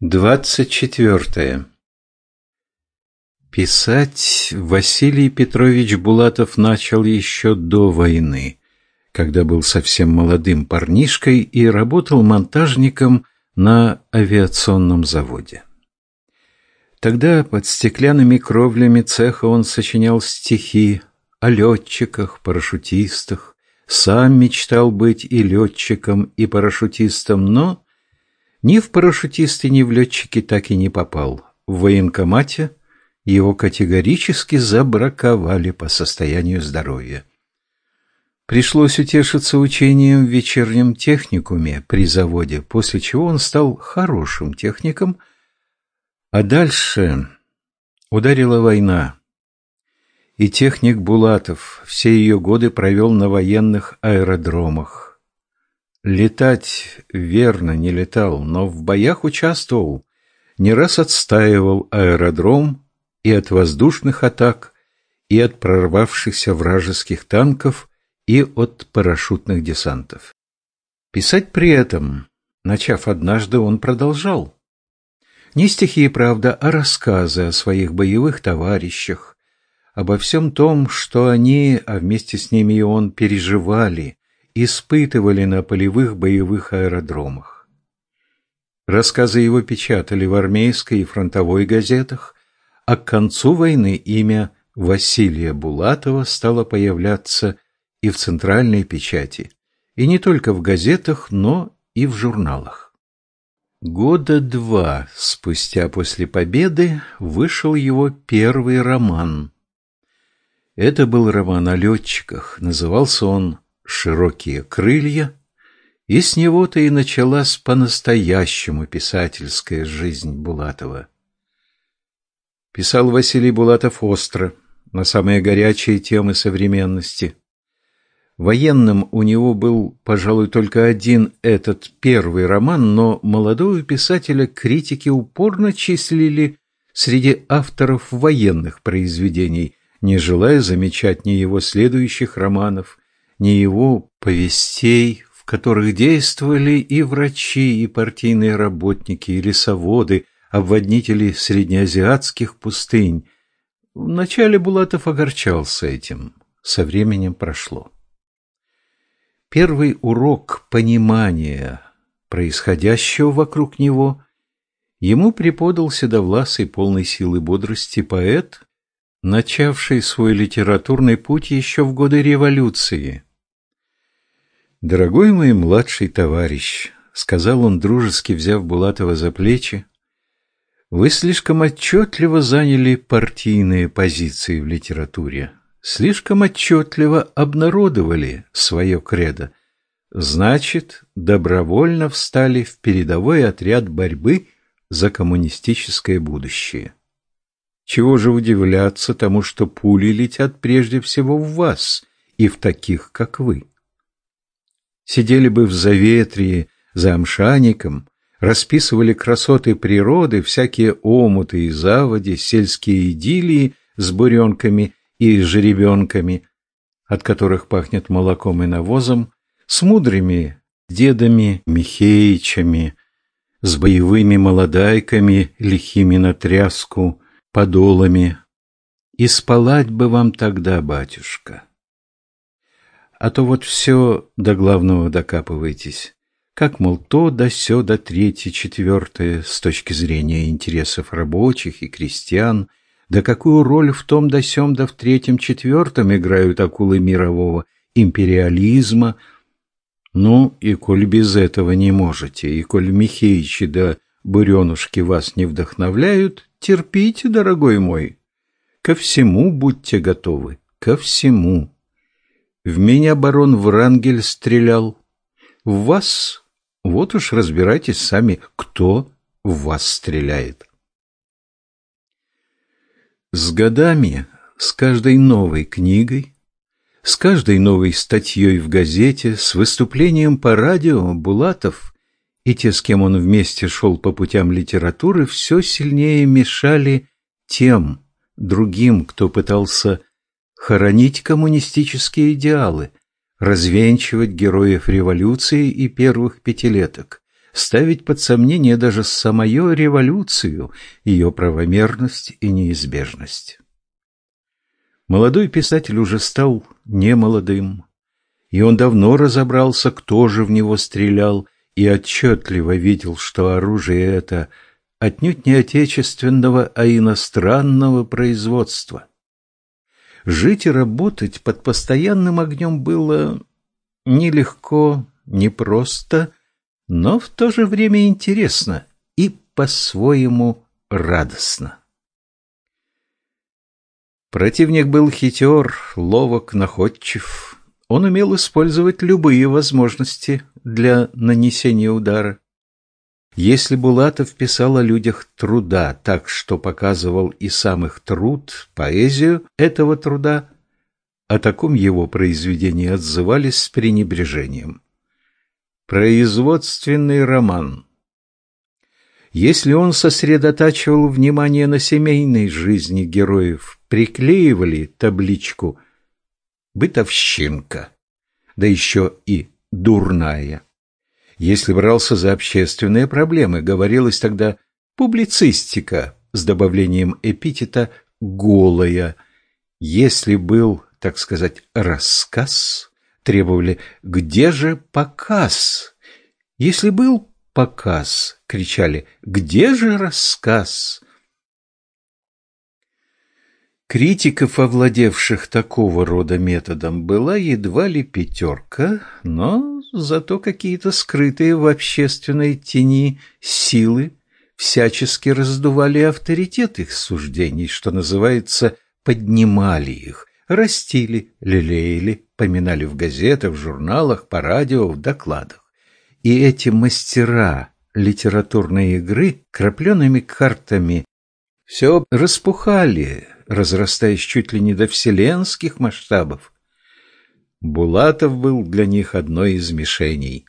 Двадцать четвертое. Писать Василий Петрович Булатов начал еще до войны, когда был совсем молодым парнишкой и работал монтажником на авиационном заводе. Тогда под стеклянными кровлями цеха он сочинял стихи о летчиках, парашютистах, сам мечтал быть и летчиком, и парашютистом, но ни в парашютисты, ни в летчики так и не попал. В военкомате его категорически забраковали по состоянию здоровья. Пришлось утешиться учением в вечернем техникуме при заводе, после чего он стал хорошим техником, а дальше ударила война. И техник Булатов все ее годы провел на военных аэродромах. Летать верно не летал, но в боях участвовал, не раз отстаивал аэродром и от воздушных атак, и от прорвавшихся вражеских танков, и от парашютных десантов. Писать при этом, начав однажды, он продолжал. Не стихи, правда, а рассказы о своих боевых товарищах, обо всем том, что они, а вместе с ними и он, переживали, испытывали на полевых боевых аэродромах. Рассказы его печатали в армейской и фронтовой газетах, а к концу войны имя Василия Булатова стало появляться и в центральной печати, и не только в газетах, но и в журналах. Года два спустя после победы вышел его первый роман. Это был роман о летчиках, назывался он широкие крылья, и с него-то и началась по-настоящему писательская жизнь Булатова. Писал Василий Булатов остро, на самые горячие темы современности. Военным у него был, пожалуй, только один этот первый роман, но молодого писателя критики упорно числили среди авторов военных произведений, не желая замечать ни его следующих романов, ни его повестей, в которых действовали и врачи, и партийные работники, и лесоводы, обводнители среднеазиатских пустынь. Вначале Булатов огорчался этим, со временем прошло. Первый урок понимания происходящего вокруг него ему преподал седовласый полной силы бодрости поэт, начавший свой литературный путь еще в годы революции – «Дорогой мой младший товарищ», — сказал он, дружески взяв Булатова за плечи, «вы слишком отчетливо заняли партийные позиции в литературе, слишком отчетливо обнародовали свое кредо, значит, добровольно встали в передовой отряд борьбы за коммунистическое будущее. Чего же удивляться тому, что пули летят прежде всего в вас и в таких, как вы? Сидели бы в заветрии за амшаником, расписывали красоты природы, всякие омуты и заводи, сельские идиллии с буренками и жеребенками, от которых пахнет молоком и навозом, с мудрыми дедами Михеичами, с боевыми молодайками, лихими на тряску, подолами. И спалать бы вам тогда, батюшка, а то вот все до главного докапываетесь. Как, мол, то да сё да третье, четвертое, с точки зрения интересов рабочих и крестьян, да какую роль в том да сём да в третьем, четвертом играют акулы мирового империализма. Ну, и коль без этого не можете, и коль Михеичи да Буренушки вас не вдохновляют, терпите, дорогой мой. Ко всему будьте готовы, ко всему. В меня барон Врангель стрелял. В вас, вот уж разбирайтесь сами, кто в вас стреляет. С годами, с каждой новой книгой, с каждой новой статьей в газете, с выступлением по радио Булатов и те, с кем он вместе шел по путям литературы, все сильнее мешали тем, другим, кто пытался хоронить коммунистические идеалы, развенчивать героев революции и первых пятилеток, ставить под сомнение даже самую революцию, ее правомерность и неизбежность. Молодой писатель уже стал немолодым, и он давно разобрался, кто же в него стрелял, и отчетливо видел, что оружие это отнюдь не отечественного, а иностранного производства. Жить и работать под постоянным огнем было нелегко, непросто, но в то же время интересно и по-своему радостно. Противник был хитер, ловок, находчив. Он умел использовать любые возможности для нанесения удара. Если Булатов писал о людях труда так, что показывал и сам их труд, поэзию этого труда, о таком его произведении отзывались с пренебрежением. Производственный роман. Если он сосредотачивал внимание на семейной жизни героев, приклеивали табличку «бытовщинка», да еще и «дурная». Если брался за общественные проблемы, говорилось тогда «публицистика» с добавлением эпитета «голая». Если был, так сказать, рассказ, требовали «где же показ?» Если был показ, кричали «где же рассказ?» Критиков, овладевших такого рода методом, была едва ли пятерка, но зато какие-то скрытые в общественной тени силы всячески раздували авторитет их суждений, что называется, поднимали их, растили, лелеяли, поминали в газетах, в журналах, по радио, в докладах. И эти мастера литературной игры крапленными картами все распухали, разрастаясь чуть ли не до вселенских масштабов. Булатов был для них одной из мишеней.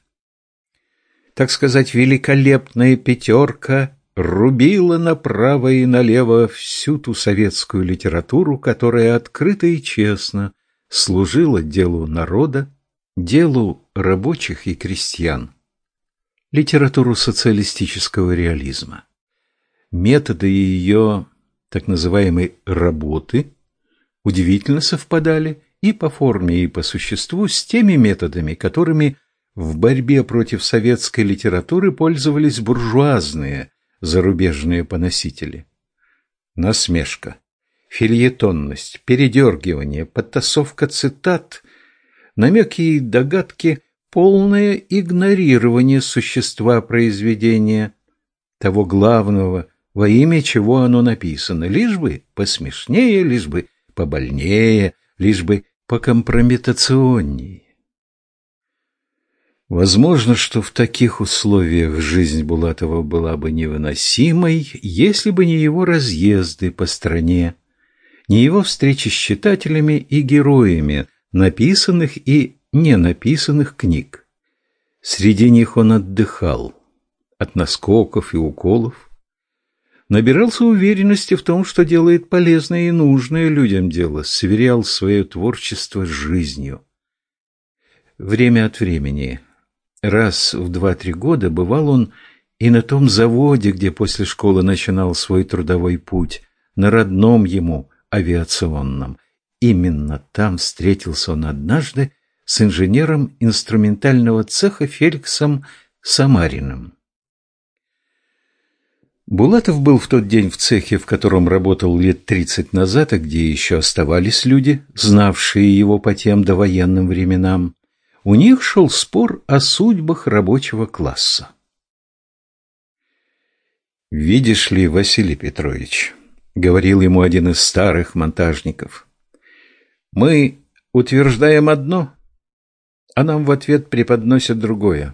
Так сказать, великолепная пятерка рубила направо и налево всю ту советскую литературу, которая открыто и честно служила делу народа, делу рабочих и крестьян, литературу социалистического реализма. Методы ее так называемой «работы» удивительно совпадали и по форме, и по существу с теми методами, которыми в борьбе против советской литературы пользовались буржуазные зарубежные поносители. Насмешка, фильетонность, передергивание, подтасовка цитат, намеки и догадки, полное игнорирование существа произведения, того главного – во имя чего оно написано, лишь бы посмешнее, лишь бы побольнее, лишь бы покомпрометационнее. Возможно, что в таких условиях жизнь Булатова была бы невыносимой, если бы не его разъезды по стране, не его встречи с читателями и героями написанных и не написанных книг. Среди них он отдыхал от наскоков и уколов, набирался уверенности в том, что делает полезное и нужное людям дело, сверял свое творчество с жизнью. Время от времени, раз в два-три года, бывал он и на том заводе, где после школы начинал свой трудовой путь, на родном ему авиационном. Именно там встретился он однажды с инженером инструментального цеха Феликсом Самариным. Булатов был в тот день в цехе, в котором работал лет тридцать назад, а где еще оставались люди, знавшие его по тем довоенным временам. У них шел спор о судьбах рабочего класса. «Видишь ли, Василий Петрович», — говорил ему один из старых монтажников, — «мы утверждаем одно, а нам в ответ преподносят другое.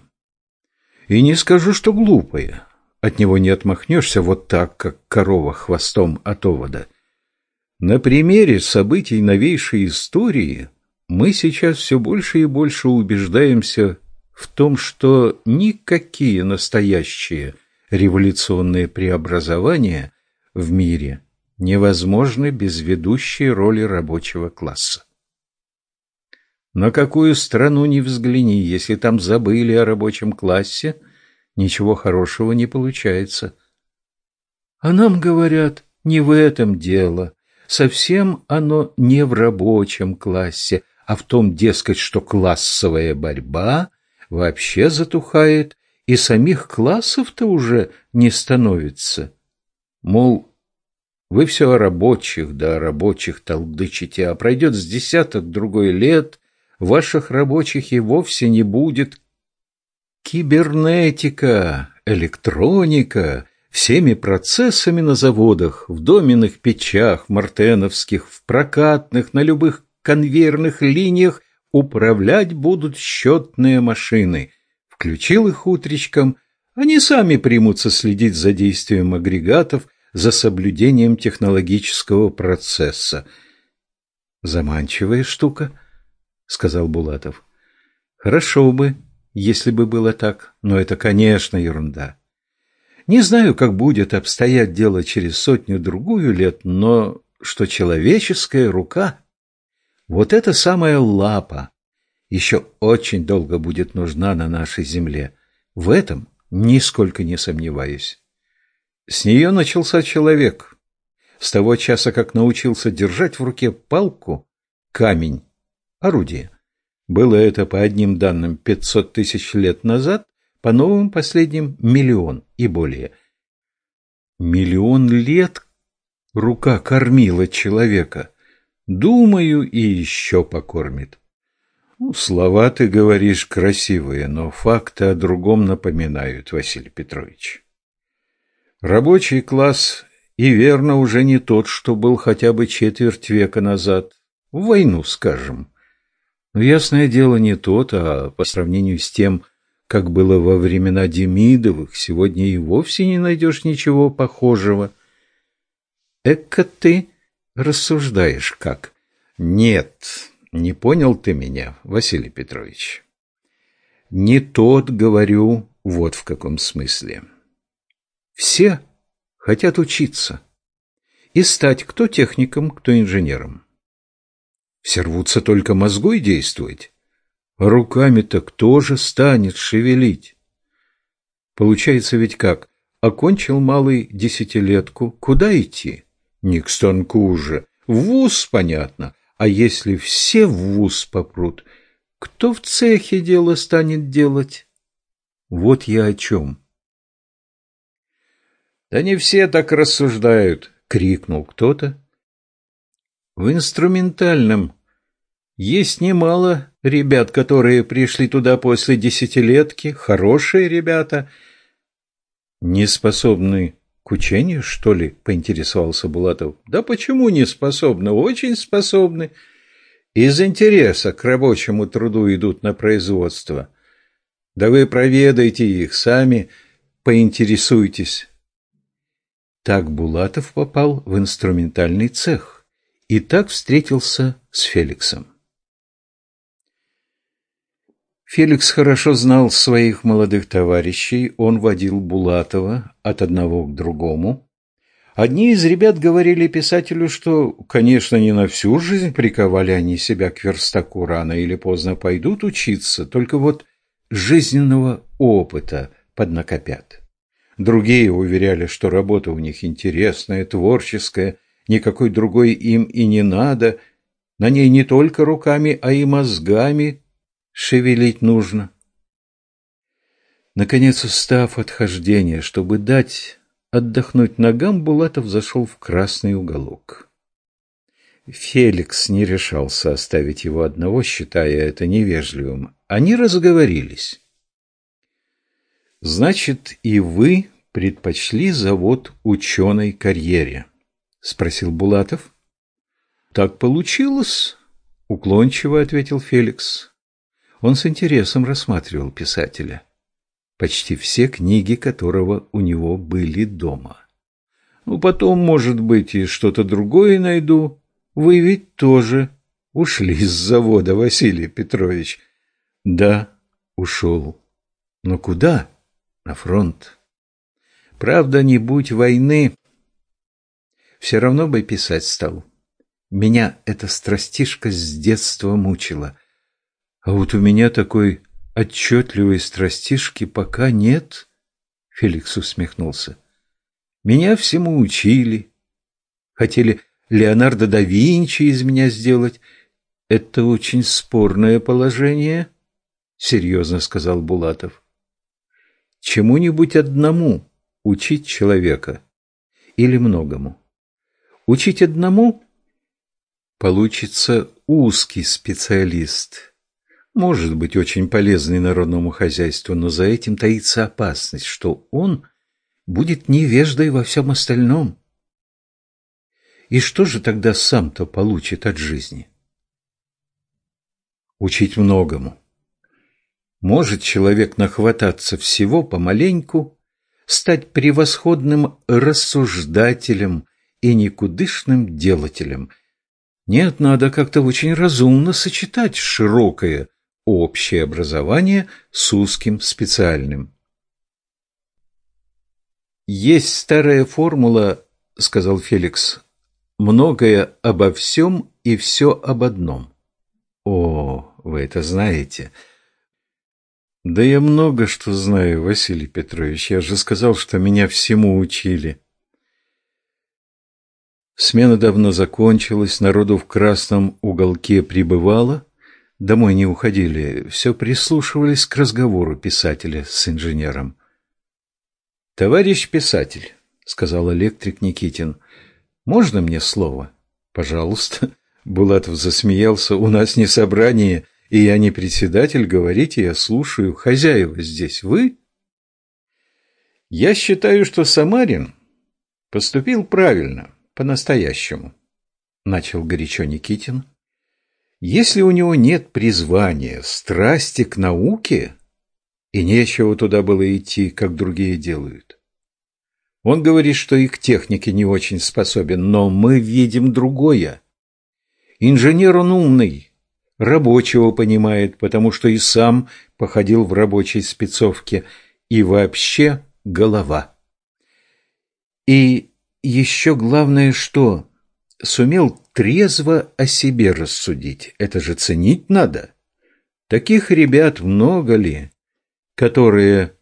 И не скажу, что глупое». От него не отмахнешься вот так, как корова хвостом от овода. На примере событий новейшей истории мы сейчас все больше и больше убеждаемся в том, что никакие настоящие революционные преобразования в мире невозможны без ведущей роли рабочего класса. На какую страну ни взгляни, если там забыли о рабочем классе – ничего хорошего не получается. А нам говорят, не в этом дело. Совсем оно не в рабочем классе, а в том, дескать, что классовая борьба вообще затухает, и самих классов-то уже не становится. Мол, вы все о рабочих, да о рабочих толдычите, а пройдет с десяток другой лет, ваших рабочих и вовсе не будет. Кибернетика, электроника, всеми процессами на заводах, в доменных печах, мартеновских, в прокатных, на любых конвейерных линиях управлять будут счетные машины. Включил их утречком, они сами примутся следить за действием агрегатов, за соблюдением технологического процесса. «Заманчивая штука», — сказал Булатов. «Хорошо бы, если бы было так, но это, конечно, ерунда. Не знаю, как будет обстоять дело через сотню-другую лет, но что человеческая рука, вот эта самая лапа, еще очень долго будет нужна на нашей земле. В этом нисколько не сомневаюсь. С нее начался человек. С того часа, как научился держать в руке палку, камень, орудие. Было это по одним данным 500 тысяч лет назад, по новым последним миллион и более. Миллион лет рука кормила человека. Думаю, и еще покормит. Ну, слова ты говоришь красивые, но факты о другом напоминают, Василий Петрович. Рабочий класс и верно уже не тот, что был хотя бы четверть века назад. В войну, скажем. Но ясное дело не тот, а по сравнению с тем, как было во времена Демидовых, сегодня и вовсе не найдешь ничего похожего. Эка ты рассуждаешь как? Нет, не понял ты меня, Василий Петрович. Не тот, говорю, вот в каком смысле. Все хотят учиться и стать кто техником, кто инженером. Все рвутся только мозгой действовать, Руками-то кто же станет шевелить? Получается ведь как? Окончил малый десятилетку, куда идти? Не к станку уже. В вуз, понятно. А если все в вуз попрут, кто в цехе дело станет делать? Вот я о чем. Да не все так рассуждают, крикнул кто-то. В инструментальном есть немало ребят, которые пришли туда после десятилетки, хорошие ребята. Не способны к учению, что ли? Поинтересовался Булатов. Да почему не способны? Очень способны. Из интереса к рабочему труду идут на производство. Да вы проведайте их, сами поинтересуйтесь. Так Булатов попал в инструментальный цех и так встретился с Феликсом. Феликс хорошо знал своих молодых товарищей, он водил Булатова от одного к другому. Одни из ребят говорили писателю, что, конечно, не на всю жизнь приковали они себя к верстаку, рано или поздно пойдут учиться, только вот жизненного опыта поднакопят. Другие уверяли, что работа у них интересная, творческая, никакой другой им и не надо, на ней не только руками, а и мозгами шевелить нужно. Наконец, устав от хождения, чтобы дать отдохнуть ногам, Булатов зашел в красный уголок. Феликс не решался оставить его одного, считая это невежливым. Они разговорились. «Значит, и вы предпочли завод ученой карьере?» — спросил Булатов. «Так получилось», — уклончиво ответил Феликс. Он с интересом рассматривал писателя, почти все книги которого у него были дома. Ну, потом, может быть, и что-то другое найду. Вы ведь тоже ушли с завода, Василий Петрович. Да, ушел. Но куда? На фронт. Правда, не будь войны, все равно бы писать стал. Меня эта страстишка с детства мучила. А вот у меня такой отчетливой страстишки пока нет, Феликс усмехнулся. Меня всему учили. Хотели Леонардо да Винчи из меня сделать. Это очень спорное положение, серьезно сказал Булатов. Чему-нибудь одному учить человека или многому. Учить одному получится узкий специалист. Может быть очень полезный народному хозяйству, но за этим таится опасность, что он будет невеждой во всем остальном. И что же тогда сам-то получит от жизни? Учить многому. Может человек нахвататься всего помаленьку, стать превосходным рассуждателем и никудышным делателем. Нет, надо как-то очень разумно сочетать широкое общее образование с узким специальным. «Есть старая формула, — сказал Феликс, — многое обо всем и все об одном». «О, вы это знаете!» «Да я много что знаю, Василий Петрович. Я же сказал, что меня всему учили». Смена давно закончилась, народу в красном уголке прибывало. Домой не уходили, все прислушивались к разговору писателя с инженером. «Товарищ писатель», — сказал электрик Никитин, — «можно мне слово?» «Пожалуйста». Булатов засмеялся. «У нас не собрание, и я не председатель. Говорите, я слушаю. Хозяева здесь вы?» «Я считаю, что Самарин поступил правильно, по-настоящему», — начал горячо Никитин. «Если у него нет призвания, страсти к науке, и нечего туда было идти, как другие делают. Он говорит, что и к технике не очень способен, но мы видим другое. Инженер он умный, рабочего понимает, потому что и сам походил в рабочей спецовке, и вообще голова. И еще главное что? Сумел трезво о себе рассудить. Это же ценить надо. Таких ребят много ли? которые,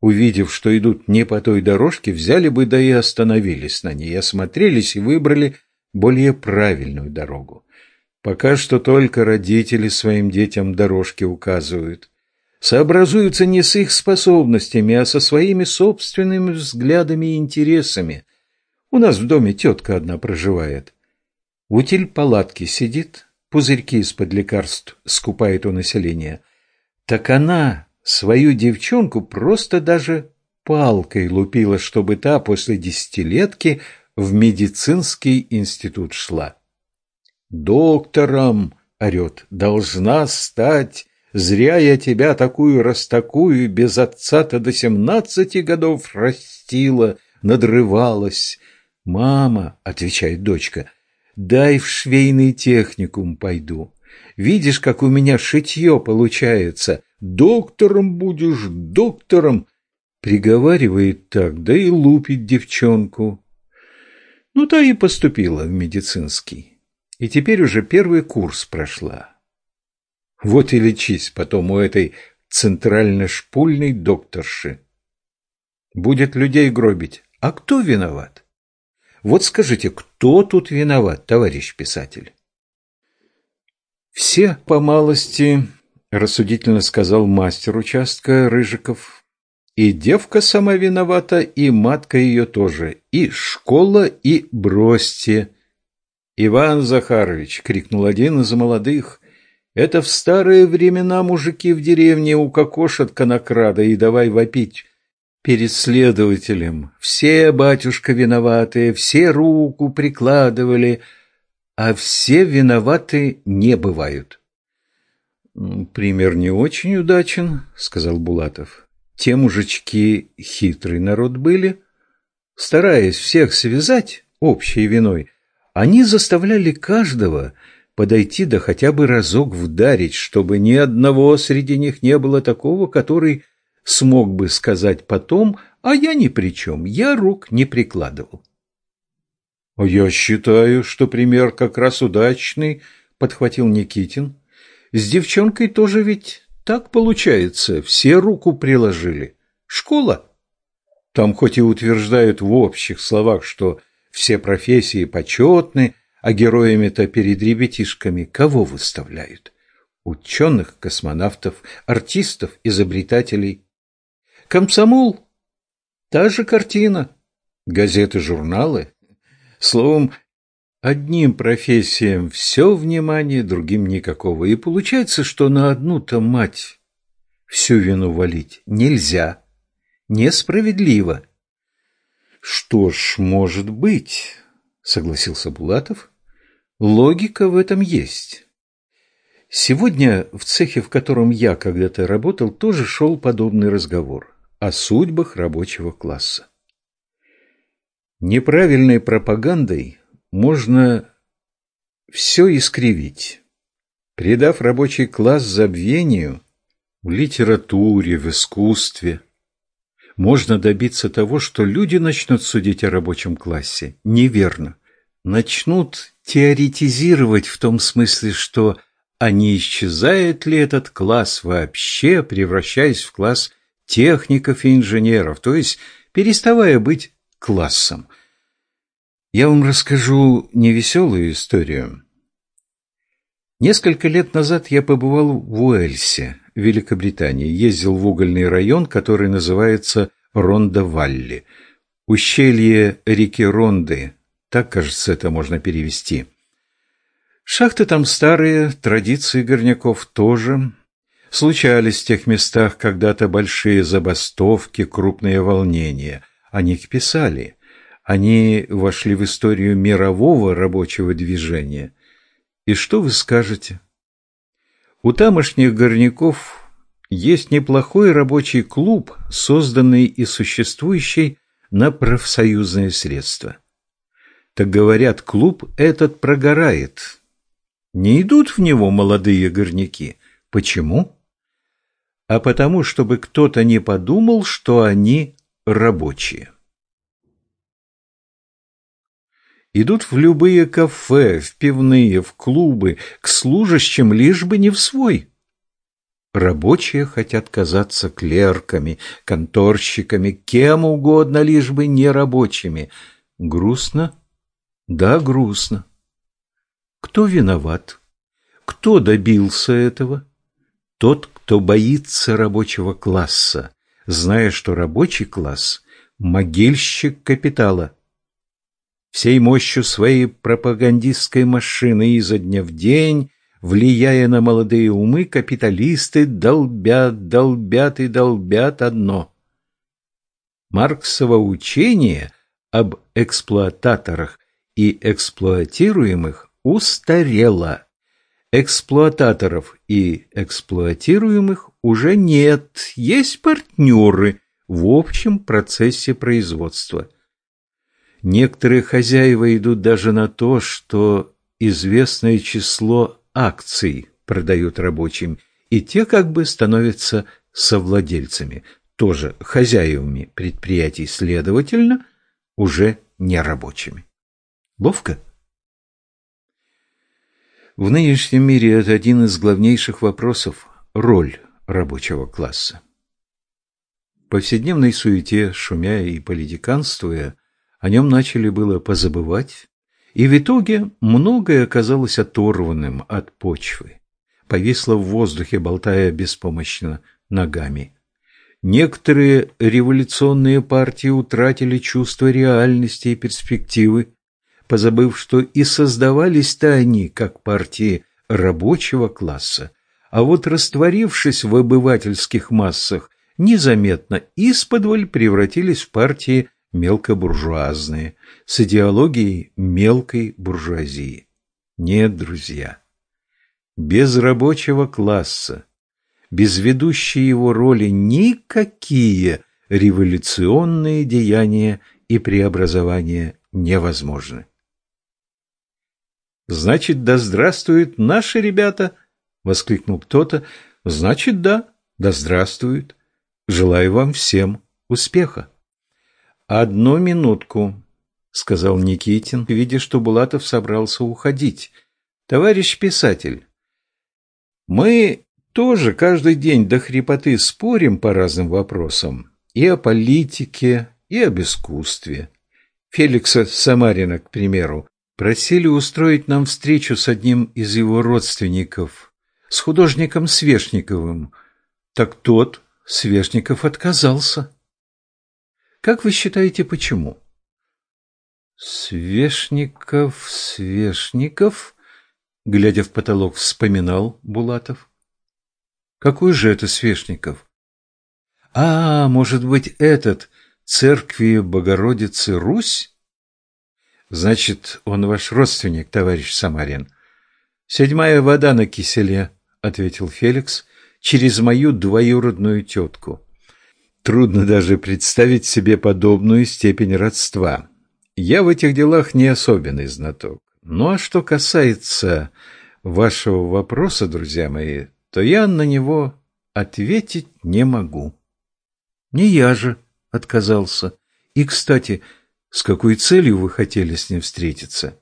увидев, что идут не по той дорожке, взяли бы да и остановились на ней, осмотрелись и выбрали более правильную дорогу. Пока что только родители своим детям дорожки указывают. Сообразуются не с их способностями, а со своими собственными взглядами и интересами. У нас в доме тетка одна проживает. Утиль палатки сидит, пузырьки из-под лекарств скупает у населения. Так она свою девчонку просто даже палкой лупила, чтобы та после десятилетки в медицинский институт шла. «Доктором!» — орет. «Должна стать! Зря я тебя такую растакую без отца-то до семнадцати годов растила, надрывалась!» «Мама!» — отвечает дочка. «Дай в швейный техникум пойду. Видишь, как у меня шитье получается. Доктором будешь, доктором. Приговаривает так, да и лупит девчонку. Ну, та и поступила в медицинский. И теперь уже первый курс прошла. Вот и лечись потом у этой центрально-шпульной докторши. Будет людей гробить. А кто виноват? Вот скажите, кто тут виноват, товарищ писатель? Все по малости — рассудительно сказал мастер участка Рыжиков. «И девка сама виновата, и матка ее тоже, и школа, и бросьте». «Иван Захарович!» — крикнул один из молодых. «Это в старые времена мужики в деревне укокошат конокрада и давай вопить перед следователем. Все, батюшка, виноватые, все руку прикладывали, а все виноваты не бывают». «Пример не очень удачен», — сказал Булатов. «Те мужички хитрый народ были. Стараясь всех связать общей виной, они заставляли каждого подойти да хотя бы разок вдарить, чтобы ни одного среди них не было такого, который смог бы сказать потом, а я ни при чем, я рук не прикладывал. «Я считаю, что пример как раз удачный», — подхватил Никитин. С девчонкой тоже ведь так получается. Все руку приложили. Школа. Там хоть и утверждают в общих словах, что все профессии почетны, а героями-то перед ребятишками кого выставляют? Ученых, космонавтов, артистов, изобретателей. Комсомол – та же картина. Газеты, журналы. Словом, одним профессиям все внимание, другим никакого. И получается, что на одну-то мать всю вину валить нельзя. Несправедливо. Что ж, может быть, согласился Булатов. Логика в этом есть. Сегодня в цехе, в котором я когда-то работал, тоже шел подобный разговор о судьбах рабочего класса. Неправильной пропагандой можно все искривить, придав рабочий класс забвению в литературе, в искусстве. Можно добиться того, что люди начнут судить о рабочем классе неверно, начнут теоретизировать в том смысле, что а не исчезает ли этот класс вообще, превращаясь в класс техников и инженеров, то есть переставая быть классом. Я вам расскажу невеселую историю. Несколько лет назад я побывал в Уэльсе, Великобритании, ездил в угольный район, который называется Ронда-Валли, ущелье реки Ронды, так, кажется, это можно перевести. Шахты там старые, традиции горняков тоже. Случались в тех местах когда-то большие забастовки, крупные волнения. О них писали. Они вошли в историю мирового рабочего движения. И что вы скажете? У тамошних горняков есть неплохой рабочий клуб, созданный и существующий на профсоюзные средства. Так говорят, клуб этот прогорает, не идут в него молодые горняки. Почему? А потому, чтобы кто-то не подумал, что они рабочие. Идут в любые кафе, в пивные, в клубы, к служащим, лишь бы не в свой. Рабочие хотят казаться клерками, конторщиками, кем угодно, лишь бы не рабочими. Грустно? Да, грустно. Кто виноват? Кто добился этого? Тот, кто боится рабочего класса, зная, что рабочий класс – могильщик капитала. Всей мощью своей пропагандистской машины изо дня в день, влияя на молодые умы, капиталисты долбят, долбят и долбят одно. Марксово учение об эксплуататорах и эксплуатируемых устарела. Эксплуататоров и эксплуатируемых уже нет, есть партнеры в общем процессе производства. Некоторые хозяева идут даже на то, что известное число акций продают рабочим, и те как бы становятся совладельцами, тоже хозяевами предприятий, следовательно, уже не рабочими. Ловко? В нынешнем мире это один из главнейших вопросов – роль рабочего класса. В повседневной суете, шумя и политиканствуя, о нем начали было позабывать, и в итоге многое оказалось оторванным от почвы, повисло в воздухе, болтая беспомощно ногами. Некоторые революционные партии утратили чувство реальности и перспективы, позабыв, что и создавались-то они, как партии рабочего класса, а вот растворившись в обывательских массах, незаметно исподволь превратились в партии мелкобуржуазные, с идеологией мелкой буржуазии. Нет, друзья, без рабочего класса, без ведущей его роли никакие революционные деяния и преобразования невозможны. «Значит, да здравствуют наши ребята!» — воскликнул кто-то. «Значит, да, да здравствуют. Желаю вам всем успеха!» «Одну минутку», — сказал Никитин, видя, что Булатов собрался уходить. «Товарищ писатель, мы тоже каждый день до хрипоты спорим по разным вопросам. И о политике, и об искусстве. Феликса Самарина, к примеру, просили устроить нам встречу с одним из его родственников, с художником Свешниковым. Так тот, Свешников, отказался. Как вы считаете, почему? Свешников, Свешников, глядя в потолок, вспоминал Булатов. Какой же это Свешников? А, может быть, этот, церкви Богородицы Русь? Значит, он ваш родственник, товарищ Самарин. Седьмая вода на киселе, ответил Феликс, через мою двоюродную тетку. Трудно даже представить себе подобную степень родства. Я в этих делах не особенный знаток. Ну а что касается вашего вопроса, друзья мои, то я на него ответить не могу. Не я же отказался. И, кстати, с какой целью вы хотели с ним встретиться?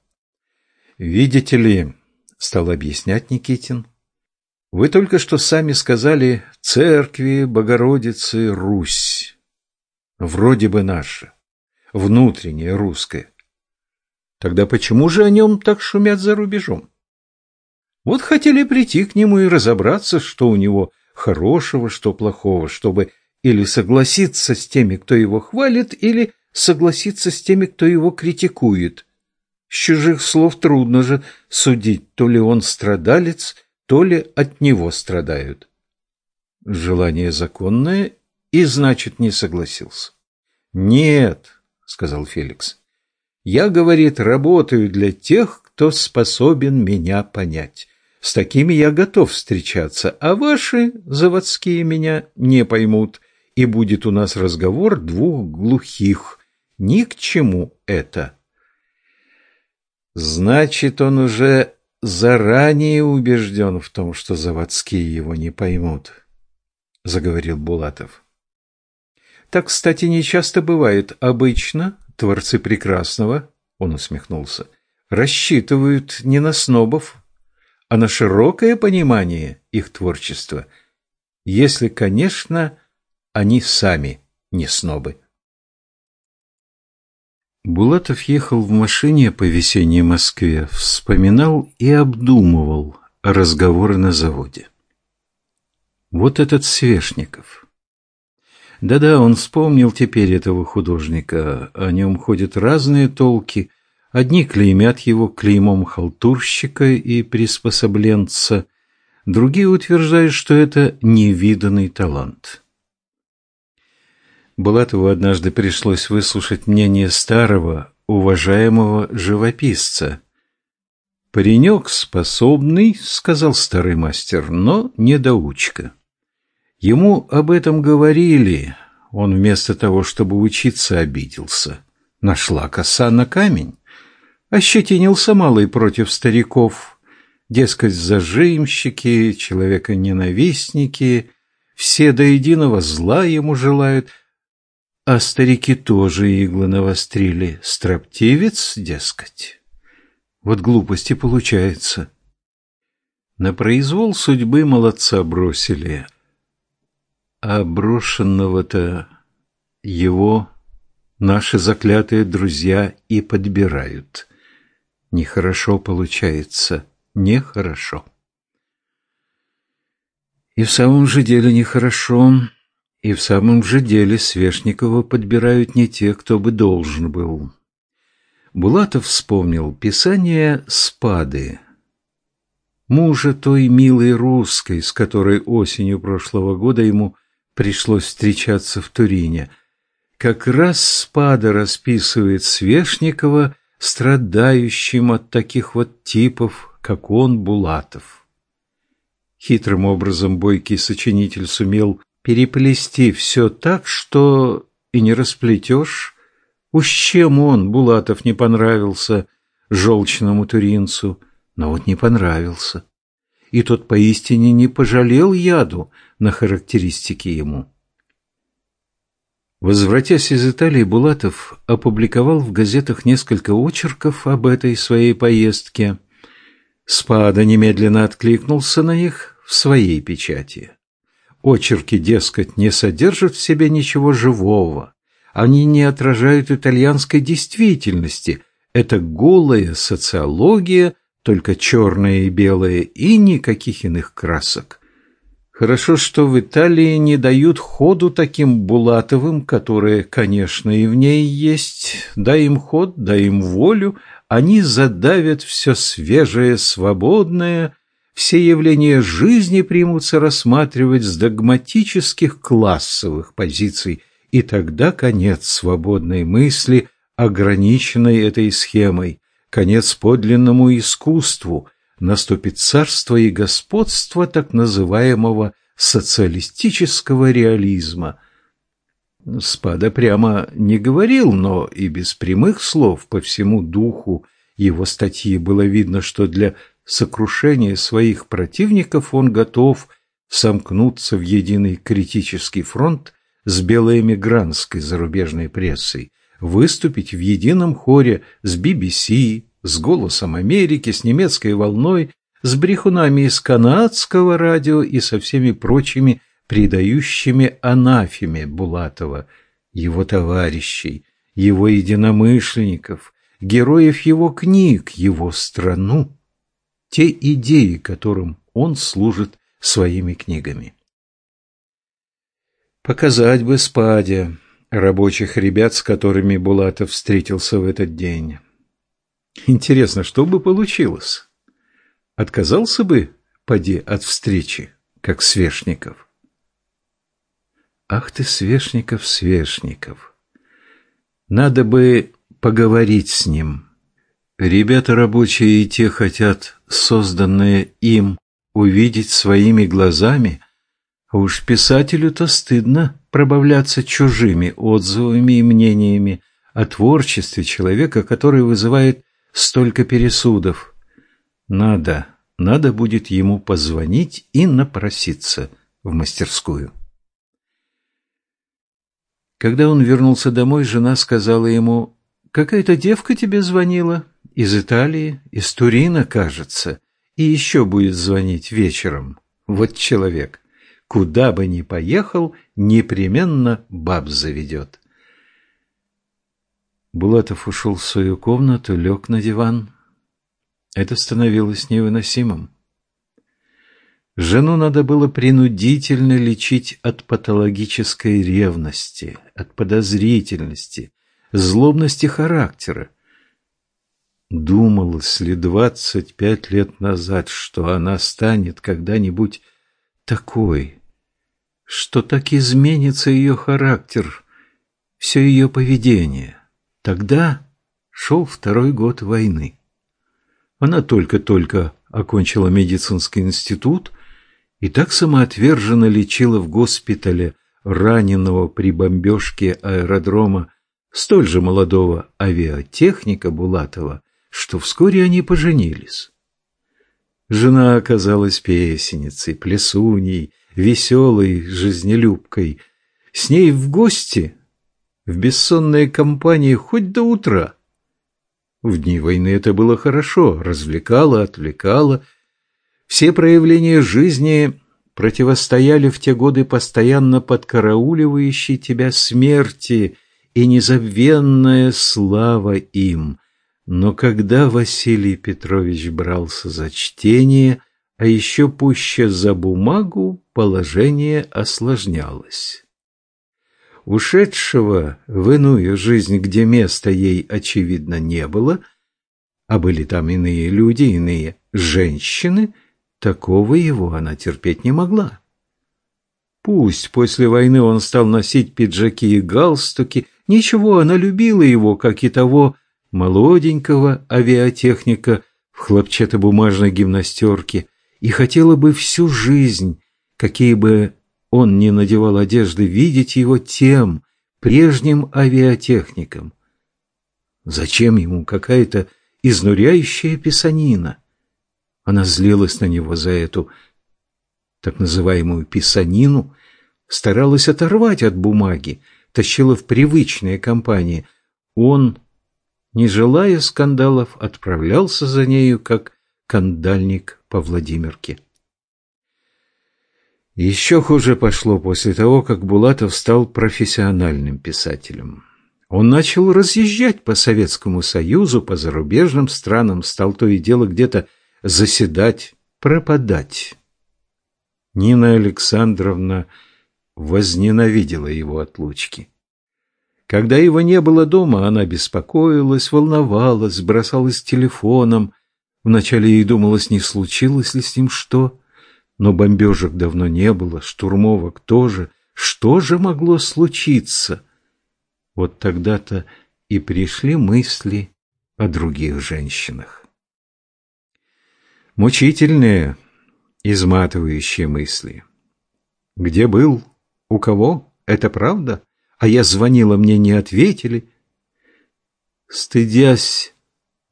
Видите ли, стал объяснять Никитин, вы только что сами сказали «Церкви Богородицы Русь». Вроде бы наша, внутренняя русская. Тогда почему же о нем так шумят за рубежом? Вот хотели прийти к нему и разобраться, что у него хорошего, что плохого, чтобы или согласиться с теми, кто его хвалит, или согласиться с теми, кто его критикует. С чужих слов трудно же судить, то ли он страдалец, то ли от него страдают. Желание законное, и значит не согласился. «Нет», — сказал Феликс, — «я, говорит, работаю для тех, кто способен меня понять. С такими я готов встречаться, а ваши заводские меня не поймут, и будет у нас разговор двух глухих. Ни к чему это». Значит, он уже заранее убежден в том, что заводские его не поймут, — заговорил Булатов. Так, кстати, не часто бывает. Обычно творцы прекрасного, — он усмехнулся, — рассчитывают не на снобов, а на широкое понимание их творчества, если, конечно, они сами не снобы. Булатов ехал в машине по весенней Москве, вспоминал и обдумывал разговоры на заводе. Вот этот Свешников. Да-да, он вспомнил теперь этого художника. О нем ходят разные толки. Одни клеймят его клеймом халтурщика и приспособленца, другие утверждают, что это невиданный талант. Булатову однажды пришлось выслушать мнение старого, уважаемого живописца. «Паренек способный», — сказал старый мастер, — «но недоучка». Ему об этом говорили, он вместо того, чтобы учиться, обиделся. Нашла коса на камень. Ощетинился малый против стариков. Дескать, зажимщики, человека-ненавистники, все до единого зла ему желают — а старики тоже иглы навострили. Строптивец, дескать. Вот глупости получается. На произвол судьбы молодца бросили. А брошенного-то его наши заклятые друзья и подбирают. Нехорошо получается, нехорошо. И в самом же деле нехорошо. И в самом же деле Свешникова подбирают не те, кто бы должен был. Булатов вспомнил писание «Спады», мужа той милой русской, с которой осенью прошлого года ему пришлось встречаться в Турине. Как раз Спада расписывает Свешникова страдающим от таких вот типов, как он, Булатов. Хитрым образом бойкий сочинитель сумел переплести все так, что и не расплетешь. Уж чем он, Булатов, не понравился желчному туринцу, но вот не понравился. И тот поистине не пожалел яду на характеристики ему. Возвратясь из Италии, Булатов опубликовал в газетах несколько очерков об этой своей поездке. Спада немедленно откликнулся на них в своей печати. Очерки, дескать, не содержат в себе ничего живого, Они не отражают итальянской действительности. Это голая социология, только черное и белое, и никаких иных красок. Хорошо, что в Италии не дают ходу таким Булатовым, которые, конечно, и в ней есть. Дай им ход, дай им волю, они задавят все свежее, свободное, все явления жизни примутся рассматривать с догматических классовых позиций, и тогда конец свободной мысли, ограниченной этой схемой, конец подлинному искусству, наступит царство и господство так называемого социалистического реализма. Спада прямо не говорил, но и без прямых слов по всему духу его статьи было видно, что для сокрушения своих противников он готов сомкнуться в единый критический фронт с белоэмигрантской зарубежной прессой, выступить в едином хоре с BBC, с «Голосом Америки», с немецкой волной, с брехунами из канадского радио и со всеми прочими предающими анафеме Булатова, его товарищей, его единомышленников, героев его книг, его страну, те идеи, которым он служит своими книгами. Показать бы спаде рабочих ребят, с которыми Булатов встретился в этот день. Интересно, что бы получилось? Отказался бы, поди, от встречи, как Свешников? Ах ты, Свешников, Свешников! Надо бы поговорить с ним. Ребята рабочие и те хотят созданное им увидеть своими глазами, а уж писателю-то стыдно пробавляться чужими отзывами и мнениями о творчестве человека, который вызывает столько пересудов. Надо, надо будет ему позвонить и напроситься в мастерскую. Когда он вернулся домой, жена сказала ему, «Какая-то девка тебе звонила. Из Италии, из Турина, кажется, и еще будет звонить вечером. Вот человек. Куда бы ни поехал, непременно баб заведет». Булатов ушел в свою комнату, лег на диван. Это становилось невыносимым. Жену надо было принудительно лечить от патологической ревности, от подозрительности, злобности характера. Думалось ли двадцать пять лет назад, что она станет когда-нибудь такой, что так изменится ее характер, все ее поведение? Тогда шел второй год войны. Она только-только окончила медицинский институт и так самоотверженно лечила в госпитале раненого при бомбежке аэродрома столь же молодого авиатехника Булатова, что вскоре они поженились. Жена оказалась песенницей, плесуней, веселой, жизнелюбкой. С ней в гости в бессонные компании хоть до утра. В дни войны это было хорошо, развлекало, отвлекало. Все проявления жизни противостояли в те годы постоянно подкарауливающей тебя смерти и незабвенная слава им. Но когда Василий Петрович брался за чтение, а еще пуще за бумагу, положение осложнялось ушедшего в иную жизнь, где места ей, очевидно, не было, а были там иные люди, иные женщины, такого его она терпеть не могла. Пусть после войны он стал носить пиджаки и галстуки, ничего, она любила его, как и того молоденького авиатехника в хлопчатобумажной гимнастерке, и хотела бы всю жизнь, какие бы он не надевал одежды, видеть его тем, прежним авиатехником. Зачем ему какая-то изнуряющая писанина? Она злилась на него за эту так называемую писанину, старалась оторвать от бумаги, тащила в привычные компании. Он, не желая скандалов, отправлялся за нею, как кандальник по Владимирке. Еще хуже пошло после того, как Булатов стал профессиональным писателем. Он начал разъезжать по Советскому Союзу, по зарубежным странам, стал то и дело где-то заседать, пропадать. Нина Александровна возненавидела его отлучки. Когда его не было дома, она беспокоилась, волновалась, бросалась телефоном. Вначале ей думалось, не случилось ли с ним что, но бомбежек давно не было, штурмовок тоже. Что же могло случиться? Вот тогда-то и пришли мысли о других женщинах. Мучительные, изматывающие мысли. Где был? У кого? Это правда? А я звонила, мне не ответили. Стыдясь,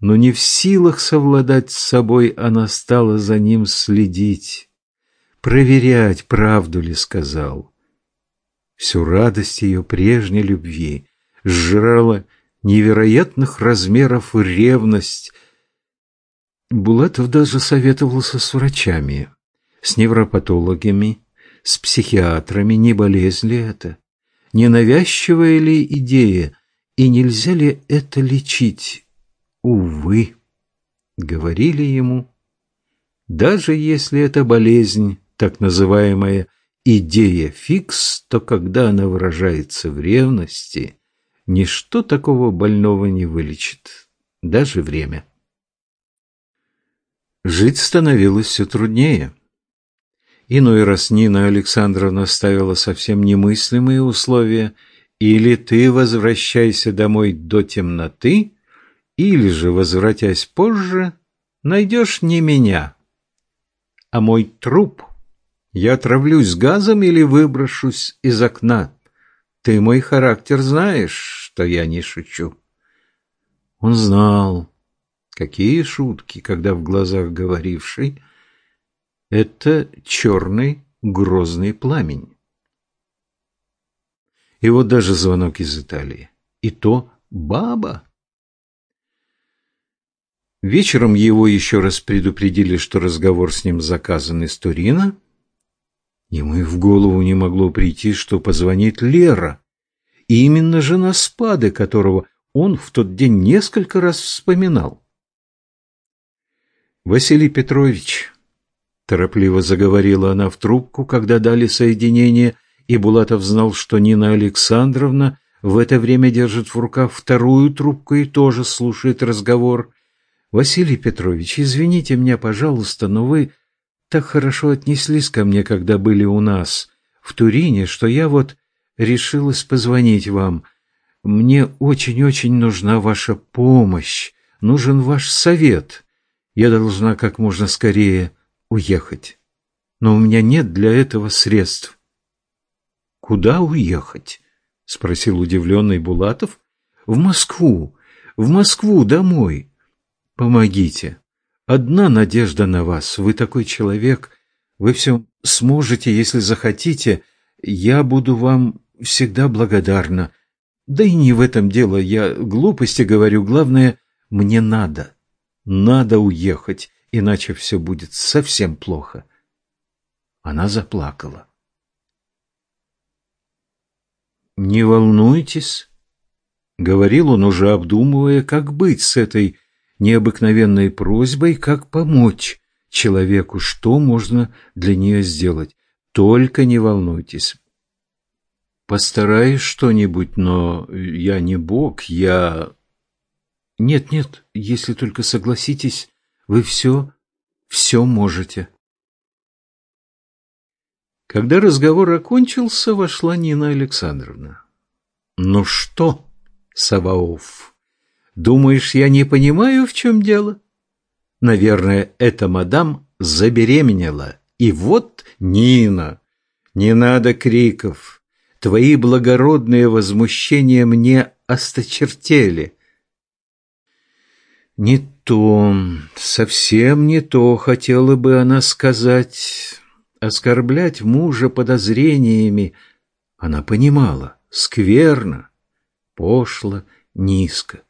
но не в силах совладать с собой, она стала за ним следить, проверять, правду ли сказал. Всю радость ее прежней любви сжирала невероятных размеров ревность. Булатов даже советовался с врачами, с невропатологами, с психиатрами, не болезнь ли это, не навязчивая ли идея, и нельзя ли это лечить. Увы, говорили ему, даже если это болезнь, так называемая идея фикс, то когда она выражается в ревности, ничто такого больного не вылечит, даже время. Жить становилось все труднее. Иной раз Нина Александровна ставила совсем немыслимые условия «или ты возвращайся домой до темноты, или же, возвратясь позже, найдешь не меня, а мой труп. Я отравлюсь газом или выброшусь из окна. Ты мой характер знаешь, что я не шучу». Он знал, какие шутки, когда в глазах говорившей – это черный грозный пламень. И вот даже звонок из Италии. И то баба. Вечером его еще раз предупредили, что разговор с ним заказан из Турина. Ему и в голову не могло прийти, что позвонит Лера. И именно жена Спады, которого он в тот день несколько раз вспоминал. Василий Петрович Торопливо заговорила она в трубку, когда дали соединение, и Булатов знал, что Нина Александровна в это время держит в руках вторую трубку и тоже слушает разговор. «Василий Петрович, извините меня, пожалуйста, но вы так хорошо отнеслись ко мне, когда были у нас в Турине, что я вот решилась позвонить вам. Мне очень-очень нужна ваша помощь, нужен ваш совет. Я должна как можно скорее уехать. Но у меня нет для этого средств. Куда уехать? Спросил удивленный Булатов. В Москву, в Москву, домой. Помогите. Одна надежда на вас. Вы такой человек. Вы все сможете, если захотите. Я буду вам всегда благодарна. Да и не в этом дело. Я глупости говорю. Главное, мне надо. Надо уехать иначе все будет совсем плохо. Она заплакала. «Не волнуйтесь», — говорил он, уже обдумывая, как быть с этой необыкновенной просьбой, как помочь человеку, что можно для нее сделать. Только не волнуйтесь. Постараюсь что-нибудь, но я не Бог, я... Нет-нет, если только согласитесь вы все, все можете. Когда разговор окончился, вошла Нина Александровна. «Ну что, Саваоф, думаешь, я не понимаю, в чем дело? Наверное, эта мадам забеременела. И вот, Нина, не надо криков. Твои благородные возмущения мне осточертели. Не то, совсем не то хотела бы она сказать. Оскорблять мужа подозрениями она понимала, скверно, пошло, низко.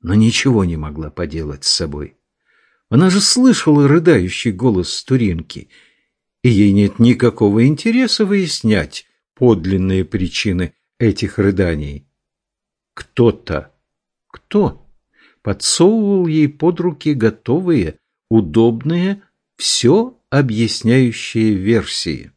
Но ничего не могла поделать с собой. Она же слышала рыдающий голос Туринки, и ей нет никакого интереса выяснять подлинные причины этих рыданий. кто-то. Кто? Подсовывал ей под руки готовые, удобные, все объясняющие версии.